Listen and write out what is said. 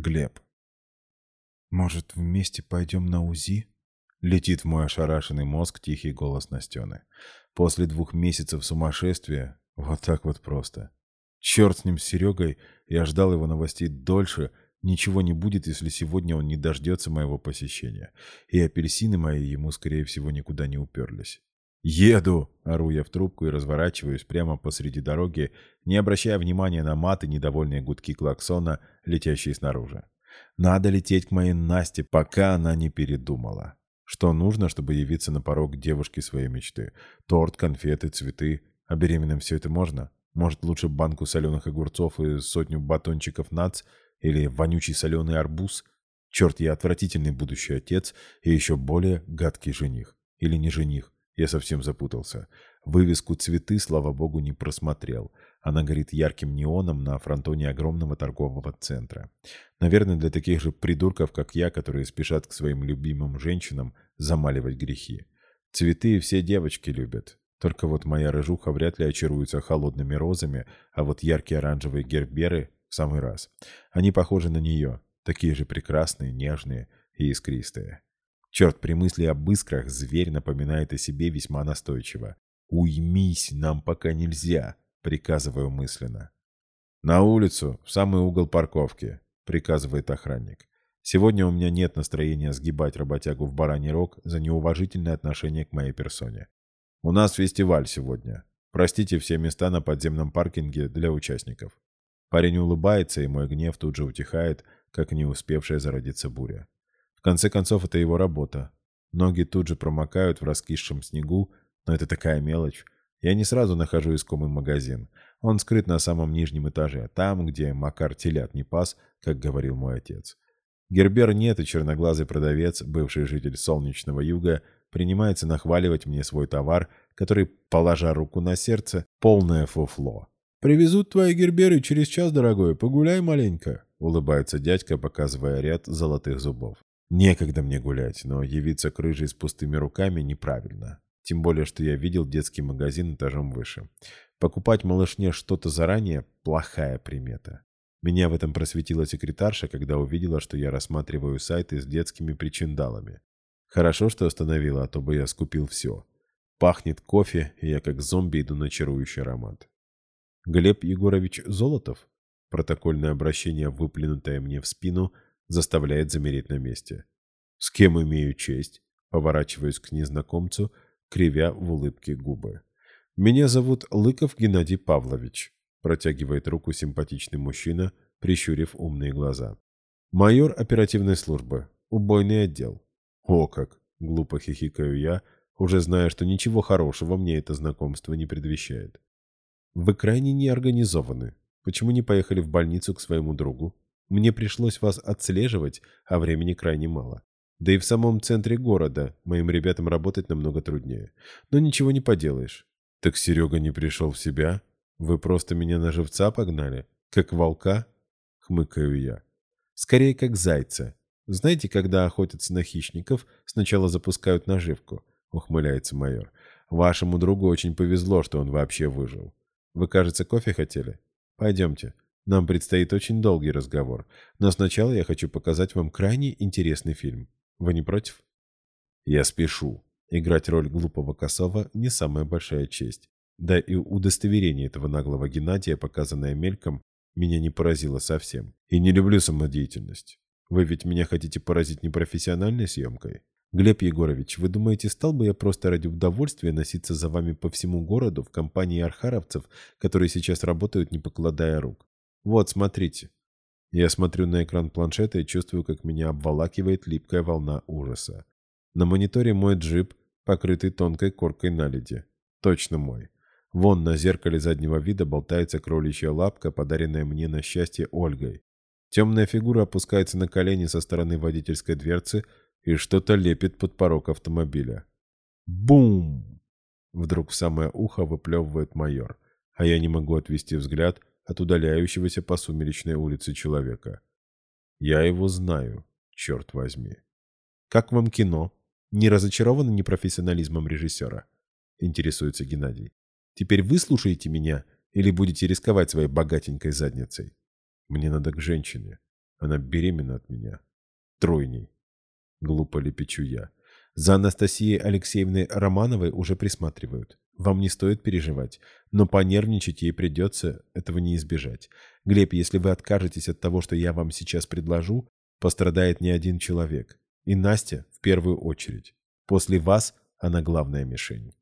Глеб. «Может, вместе пойдем на УЗИ?» Летит в мой ошарашенный мозг тихий голос Настены. После двух месяцев сумасшествия вот так вот просто. Черт с ним, с Серегой, я ждал его новостей дольше. Ничего не будет, если сегодня он не дождется моего посещения. И апельсины мои ему, скорее всего, никуда не уперлись. «Еду!» — ору я в трубку и разворачиваюсь прямо посреди дороги, не обращая внимания на маты, недовольные гудки клаксона, летящие снаружи. Надо лететь к моей Насте, пока она не передумала. Что нужно, чтобы явиться на порог девушки своей мечты? Торт, конфеты, цветы. А беременным все это можно? Может, лучше банку соленых огурцов и сотню батончиков нац? Или вонючий соленый арбуз? Черт, я отвратительный будущий отец и еще более гадкий жених. Или не жених. Я совсем запутался. Вывеску «Цветы», слава богу, не просмотрел. Она горит ярким неоном на фронтоне огромного торгового центра. Наверное, для таких же придурков, как я, которые спешат к своим любимым женщинам замаливать грехи. Цветы все девочки любят. Только вот моя рыжуха вряд ли очаруется холодными розами, а вот яркие оранжевые герберы в самый раз. Они похожи на нее, такие же прекрасные, нежные и искристые. Черт, при мысли об искрах зверь напоминает о себе весьма настойчиво. «Уймись, нам пока нельзя», — приказываю мысленно. «На улицу, в самый угол парковки», — приказывает охранник. «Сегодня у меня нет настроения сгибать работягу в бараний рог за неуважительное отношение к моей персоне. У нас фестиваль сегодня. Простите все места на подземном паркинге для участников». Парень улыбается, и мой гнев тут же утихает, как не успевшая зародиться буря. В конце концов, это его работа. Ноги тут же промокают в раскисшем снегу, но это такая мелочь. Я не сразу нахожу искомый магазин. Он скрыт на самом нижнем этаже, там, где Макар телят не пас, как говорил мой отец. Гербер нет, и черноглазый продавец, бывший житель солнечного юга, принимается нахваливать мне свой товар, который, положа руку на сердце, полное фуфло. «Привезут твои герберы через час, дорогой, погуляй маленько», — улыбается дядька, показывая ряд золотых зубов. Некогда мне гулять, но явиться к рыжей с пустыми руками неправильно. Тем более, что я видел детский магазин этажом выше. Покупать малышне что-то заранее – плохая примета. Меня в этом просветила секретарша, когда увидела, что я рассматриваю сайты с детскими причиндалами. Хорошо, что остановила, а то бы я скупил все. Пахнет кофе, и я как зомби иду на чарующий аромат. Глеб Егорович Золотов? Протокольное обращение, выплюнутое мне в спину – заставляет замереть на месте. «С кем имею честь?» Поворачиваюсь к незнакомцу, кривя в улыбке губы. «Меня зовут Лыков Геннадий Павлович», протягивает руку симпатичный мужчина, прищурив умные глаза. «Майор оперативной службы. Убойный отдел». «О как!» — глупо хихикаю я, уже зная, что ничего хорошего мне это знакомство не предвещает. «Вы крайне неорганизованы. Почему не поехали в больницу к своему другу?» Мне пришлось вас отслеживать, а времени крайне мало. Да и в самом центре города моим ребятам работать намного труднее. Но ничего не поделаешь. Так Серега не пришел в себя? Вы просто меня на живца погнали? Как волка? Хмыкаю я. Скорее, как зайца. Знаете, когда охотятся на хищников, сначала запускают наживку? Ухмыляется майор. Вашему другу очень повезло, что он вообще выжил. Вы, кажется, кофе хотели? Пойдемте. Нам предстоит очень долгий разговор, но сначала я хочу показать вам крайне интересный фильм. Вы не против? Я спешу. Играть роль глупого косого не самая большая честь. Да и удостоверение этого наглого Геннадия, показанное мельком, меня не поразило совсем. И не люблю самодеятельность. Вы ведь меня хотите поразить непрофессиональной съемкой? Глеб Егорович, вы думаете, стал бы я просто ради удовольствия носиться за вами по всему городу в компании архаровцев, которые сейчас работают, не покладая рук? Вот, смотрите. Я смотрю на экран планшета и чувствую, как меня обволакивает липкая волна ужаса. На мониторе мой джип, покрытый тонкой коркой наледи. Точно мой. Вон на зеркале заднего вида болтается кроличья лапка, подаренная мне на счастье Ольгой. Темная фигура опускается на колени со стороны водительской дверцы и что-то лепит под порог автомобиля. Бум! Вдруг в самое ухо выплевывает майор, а я не могу отвести взгляд, от удаляющегося по сумеречной улице человека. Я его знаю, черт возьми. Как вам кино? Не разочарованы непрофессионализмом режиссера? Интересуется Геннадий. Теперь вы слушаете меня или будете рисковать своей богатенькой задницей? Мне надо к женщине. Она беременна от меня. Тройней. Глупо лепечу я. За Анастасией Алексеевной Романовой уже присматривают. Вам не стоит переживать, но понервничать ей придется, этого не избежать. Глеб, если вы откажетесь от того, что я вам сейчас предложу, пострадает не один человек. И Настя в первую очередь. После вас она главная мишень.